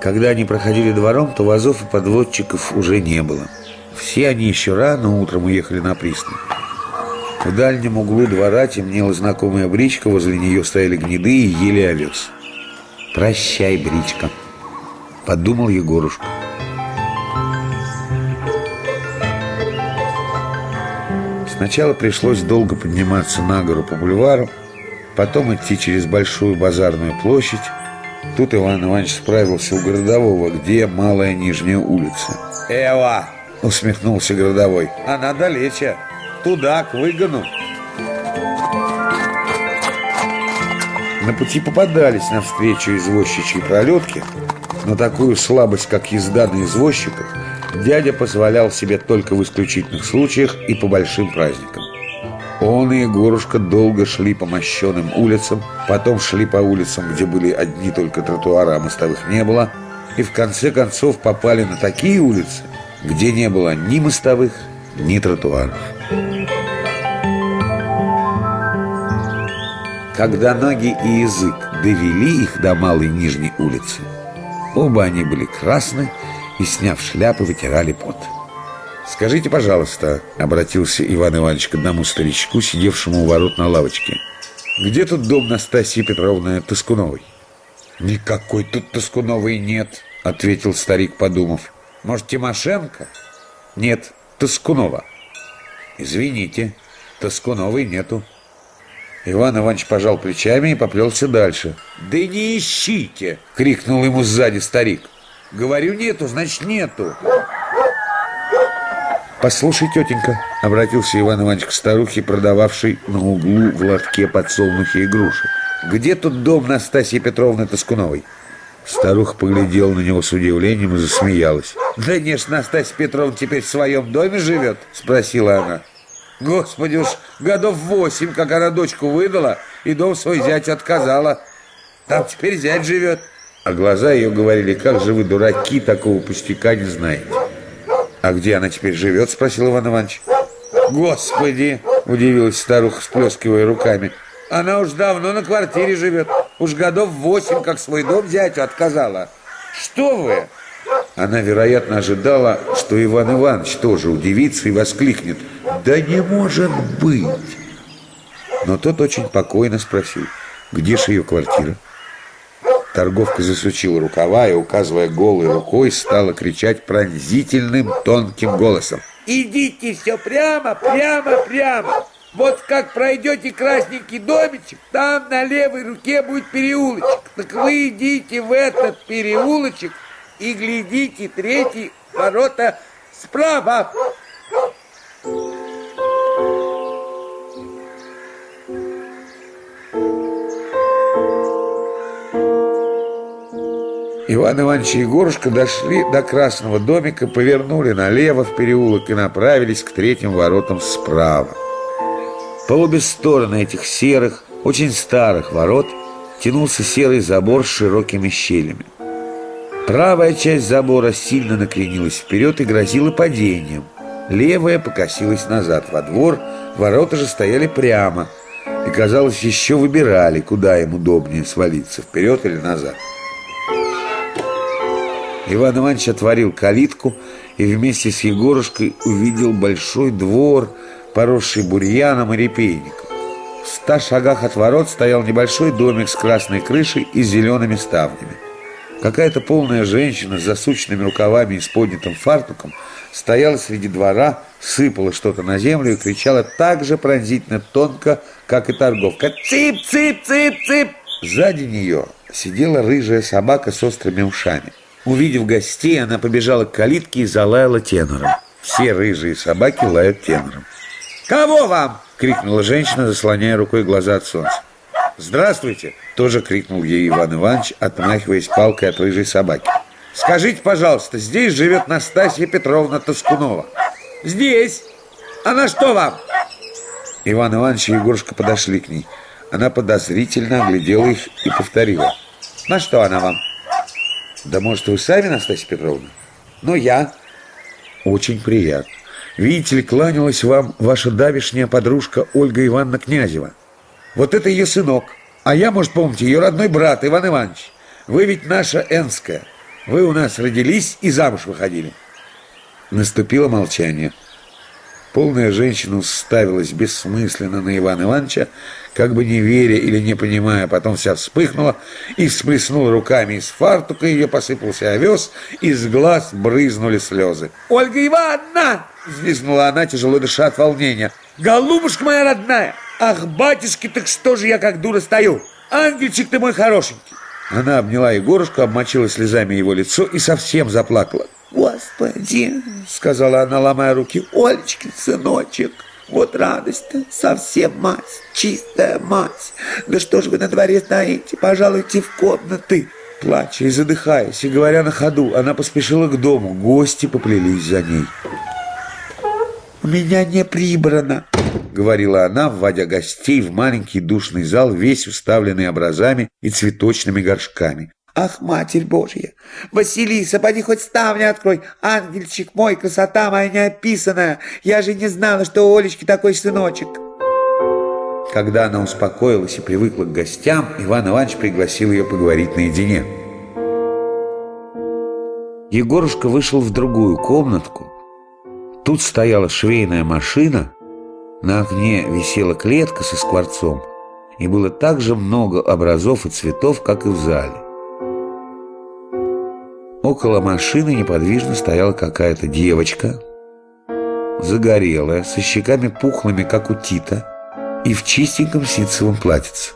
Когда они проходили двором, то вазов и подводчиков уже не было. Все они еще рано утром уехали на пристань. В дальнем углу двора темнела знакомая бричка, возле нее стояли гнеды и ели овес. «Прощай, бричка», — подумал Егорушка. Сначала пришлось долго подниматься на гору по бульвару, потом идти через большую базарную площадь. Тут Иван Иванович справился у городового, где малая нижняя улица. «Эва!» — усмехнулся городовой. «Она далече, туда, к выгону». На пути попадались навстречу извозчичьи пролетки, но такую слабость, как езда на извозчиках, дядя позволял себе только в исключительных случаях и по большим праздникам. Он и Егорушка долго шли по мощенным улицам, потом шли по улицам, где были одни только тротуары, а мостовых не было, и в конце концов попали на такие улицы, где не было ни мостовых, ни тротуаров. Когда ноги и язык довели их до малой нижней улицы, оба они были красны и, сняв шляпы, вытирали пот. «Скажите, пожалуйста», — обратился Иван Иванович к одному старичку, сидевшему у ворот на лавочке, «где тут дом Настасьи Петровны Тоскуновой?» «Никакой тут Тоскуновой нет», — ответил старик, подумав. «Может, Тимошенко?» «Нет, Тоскунова». «Извините, Тоскуновой нету». Иван Иванович пожал плечами и поплелся дальше. «Да не ищите!» — крикнул ему сзади старик. Говорю, нету, значит, нету. «Послушай, тетенька», — обратился Иван Иванович к старухе, продававшей на углу в лотке подсолнухи и груши. «Где тут дом Настасьи Петровны Тоскуновой?» Старуха поглядела на него с удивлением и засмеялась. «Да не ж Настасья Петровна теперь в своем доме живет?» — спросила она. «Господи уж, годов восемь, как она дочку выдала, и дом свой зять отказала. Там теперь зять живет». А глаза ее говорили, как же вы, дураки, такого пустяка не знаете. А где она теперь живет, спросил Иван Иванович. Господи, удивилась старуха, сплескивая руками. Она уж давно на квартире живет. Уж годов восемь, как свой дом зятю отказала. Что вы? Она, вероятно, ожидала, что Иван Иванович тоже удивится и воскликнет. Да не может быть! Но тот очень покойно спросил, где же ее квартира? Торговка засучила рукава и, указывая голой рукой, стала кричать пронзительным тонким голосом. «Идите все прямо, прямо, прямо! Вот как пройдете красненький домичек, там на левой руке будет переулочек. Так вы идите в этот переулочек и глядите третий ворота справа!» Иван Иванович и Егорушка дошли до красного домика, повернули налево в переулок и направились к третьим воротам справа. По обе стороны этих серых, очень старых ворот тянулся серый забор с широкими щелями. Правая часть забора сильно накренилась вперед и грозила падением. Левая покосилась назад во двор, ворота же стояли прямо и, казалось, еще выбирали, куда им удобнее свалиться, вперед или назад. Иван Иванович отворил калитку и вместе с Егорушкой увидел большой двор, поросший бурьяном и репейником. В ста шагах от ворот стоял небольшой домик с красной крышей и зелеными ставнями. Какая-то полная женщина с засученными рукавами и с поднятым фартуком стояла среди двора, сыпала что-то на землю и кричала так же пронзительно тонко, как и торговка «Цып, цып, цып, цып!». Сзади нее сидела рыжая собака с острыми ушами. Увидев гостей, она побежала к калитке и залаяла тенором. Все рыжие собаки лают тенором. «Кого вам?» — крикнула женщина, заслоняя рукой глаза от солнца. «Здравствуйте!» — тоже крикнул ей Иван Иванович, отмахиваясь палкой от рыжей собаки. «Скажите, пожалуйста, здесь живет Настасья Петровна Тоскунова?» «Здесь! Она что вам?» Иван Иванович и Егорушка подошли к ней. Она подозрительно оглядела их и повторила. «На что она вам?» Да может, вы сами, Настасья Петровна? Ну, я. Очень приятно. Видите ли, кланялась вам ваша давишняя подружка Ольга Ивановна Князева. Вот это ее сынок. А я, может, помните, ее родной брат Иван Иванович. Вы ведь наша Энская. Вы у нас родились и замуж выходили. Наступило молчание. Полная женщина уставилась бессмысленно на Ивана Ивановича, как бы не веря или не понимая, потом вся вспыхнула и всплеснула руками. Из фартука ее посыпался овес, из глаз брызнули слезы. «Ольга Ивановна!» — взвизгнула она, тяжело дыша от волнения. «Голубушка моя родная! Ах, батюшки, так что же я как дура стою? Ангельчик ты мой хорошенький!» Она обняла Егорушку, обмочила слезами его лицо и совсем заплакала. «Господи!» — сказала она, ломая руки. «Олечкин, сыночек, вот радость-то, совсем мать, чистая мать. Да что ж вы на дворе стоите? Пожалуйте в комнаты!» Плача и задыхаясь, и говоря на ходу, она поспешила к дому. Гости поплелись за ней. «У меня не прибрано», — говорила она, вводя гостей в маленький душный зал, весь уставленный образами и цветочными горшками. Ах, Матерь Божья! Василиса, поди хоть ставни открой! Ангельчик мой, красота моя неописанная! Я же не знала, что у Олечки такой сыночек!» Когда она успокоилась и привыкла к гостям, Иван Иванович пригласил ее поговорить наедине. Егорушка вышел в другую комнатку. Тут стояла швейная машина, на окне висела клетка со скворцом, и было так же много образов и цветов, как и в зале. Около машины неподвижно стояла какая-то девочка, загорелая, со щеками пухлыми, как у Тита, и в чистеньком ситцевом платьице.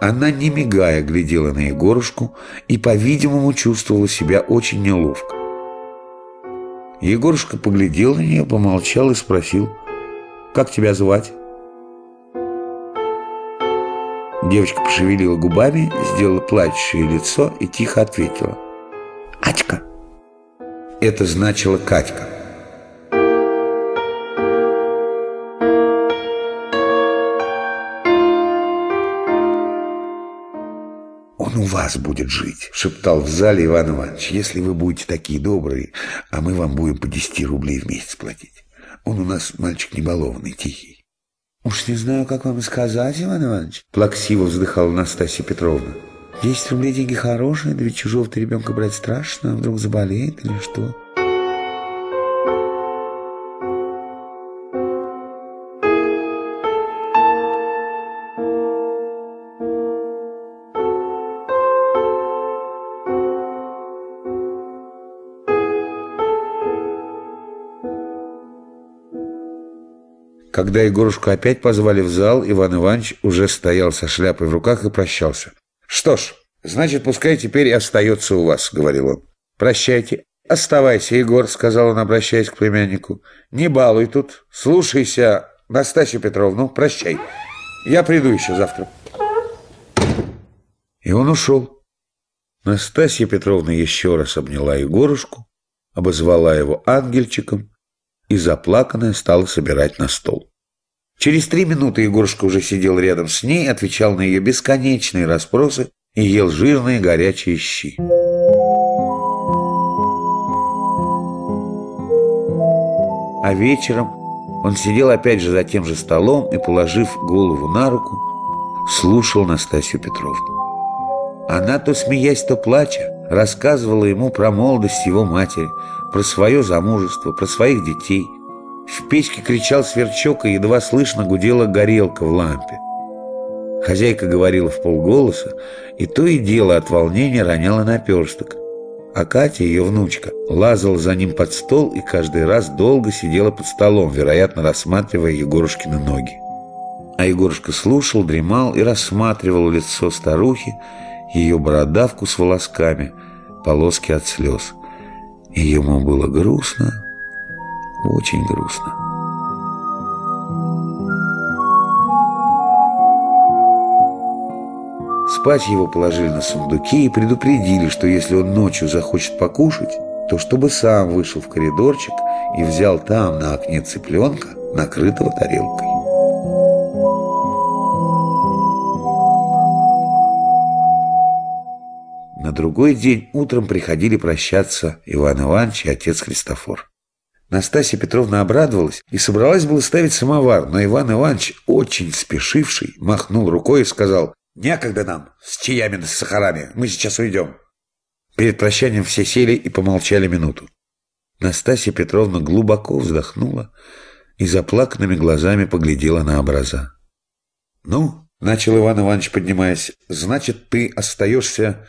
Она, не мигая, глядела на Егорушку и, по-видимому, чувствовала себя очень неловко. Егорушка поглядел на нее, помолчал и спросил, «Как тебя звать?» Девочка пошевелила губами, сделала плачущее лицо и тихо ответила, Катька. Это значило Катька. «Он у вас будет жить», — шептал в зале Иван Иванович, «если вы будете такие добрые, а мы вам будем по 10 рублей в месяц платить. Он у нас мальчик небалованный, тихий». «Уж не знаю, как вам сказать, Иван Иванович», — плаксиво вздыхала Настасья Петровна. Десять рублей деньги хорошие, да ведь чужого-то ребенка брать страшно, а вдруг заболеет или что. Когда Егорушку опять позвали в зал, Иван Иванович уже стоял со шляпой в руках и прощался. «Что ж, значит, пускай теперь и остается у вас», — говорил он. «Прощайте». «Оставайся, Егор», — сказал он, обращаясь к племяннику. «Не балуй тут. Слушайся Настасью Петровну. Прощай. Я приду еще завтра». И он ушел. Настасья Петровна еще раз обняла Егорушку, обозвала его ангельчиком и заплаканная стала собирать на стол. Через три минуты Егорушка уже сидел рядом с ней, отвечал на ее бесконечные расспросы и ел жирные горячие щи. А вечером он сидел опять же за тем же столом и, положив голову на руку, слушал Настасью Петровну. Она то смеясь, то плача, рассказывала ему про молодость его матери, про свое замужество, про своих детей – в печке кричал сверчок, и едва слышно гудела горелка в лампе. Хозяйка говорила в полголоса, и то и дело от волнения роняла наперсток. А Катя, ее внучка, лазала за ним под стол и каждый раз долго сидела под столом, вероятно, рассматривая Егорушкины ноги. А Егорушка слушал, дремал и рассматривал лицо старухи, ее бородавку с волосками, полоски от слез. И ему было грустно, очень грустно. Спать его положили на сундуки и предупредили, что если он ночью захочет покушать, то чтобы сам вышел в коридорчик и взял там на окне цыпленка, накрытого тарелкой. На другой день утром приходили прощаться Иван Иванович и отец Христофор. Настасья Петровна обрадовалась и собралась было ставить самовар, но Иван Иванович, очень спешивший, махнул рукой и сказал «Некогда нам с чаями да с сахарами, мы сейчас уйдем». Перед прощанием все сели и помолчали минуту. Настасья Петровна глубоко вздохнула и заплаканными глазами поглядела на образа. «Ну, — начал Иван Иванович, поднимаясь, — значит, ты остаешься...»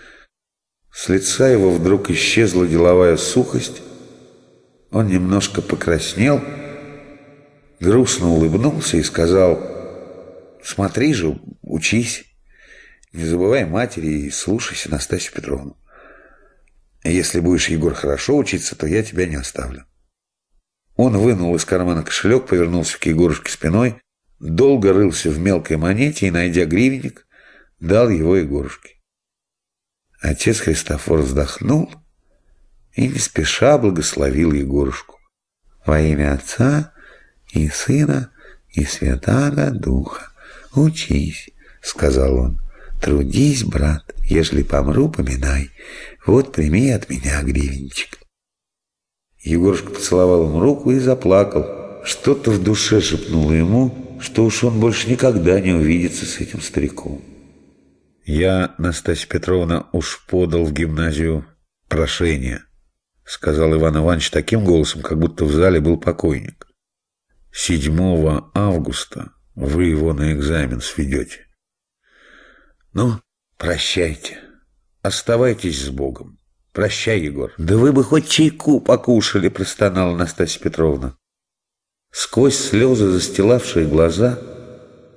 С лица его вдруг исчезла деловая сухость. Он немножко покраснел, грустно улыбнулся и сказал, «Смотри же, учись, не забывай матери и слушайся Настасью Петровну. Если будешь, Егор, хорошо учиться, то я тебя не оставлю». Он вынул из кармана кошелек, повернулся к Егорушке спиной, долго рылся в мелкой монете и, найдя гривенник, дал его Егорушке. Отец Христофор вздохнул и не спеша благословил Егорушку. Во имя Отца и Сына и Святаго Духа. Учись, сказал он. Трудись, брат, ежели помру, поминай. Вот прими от меня гривенчик. Егорушка поцеловал ему руку и заплакал. Что-то в душе шепнуло ему, что уж он больше никогда не увидится с этим стариком. «Я, Настасья Петровна, уж подал в гимназию прошение», — сказал Иван Иванович таким голосом, как будто в зале был покойник. «7 августа вы его на экзамен сведете. Ну, прощайте, оставайтесь с Богом. Прощай, Егор». «Да вы бы хоть чайку покушали», — простонала Настасья Петровна. Сквозь слезы, застилавшие глаза, —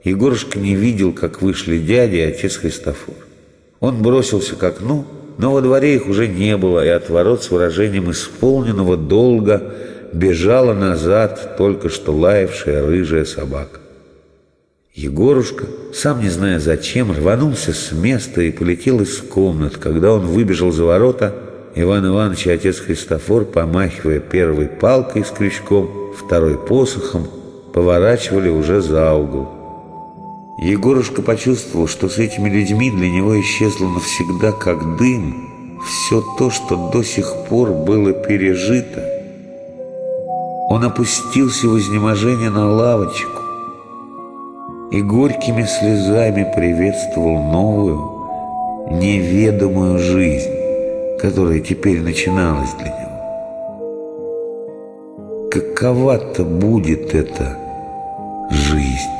Егорушка не видел, как вышли дядя и отец Христофор. Он бросился к окну, но во дворе их уже не было, и от ворот с выражением исполненного долга бежала назад только что лаявшая рыжая собака. Егорушка, сам не зная зачем, рванулся с места и полетел из комнат. Когда он выбежал за ворота, Иван Иванович и отец Христофор, помахивая первой палкой с крючком, второй посохом, поворачивали уже за угол. Егорушка почувствовал, что с этими людьми для него исчезло навсегда, как дым, все то, что до сих пор было пережито. Он опустился в изнеможение на лавочку и горькими слезами приветствовал новую, неведомую жизнь, которая теперь начиналась для него. Какова-то будет эта жизнь.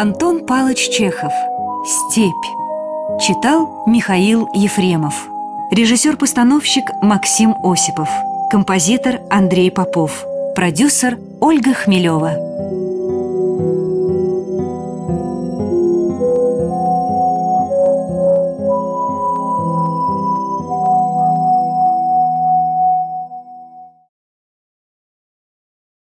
Антон Палыч Чехов. «Степь» Читал Михаил Ефремов. Режиссер-постановщик Максим Осипов. Композитор Андрей Попов. Продюсер Ольга Хмелева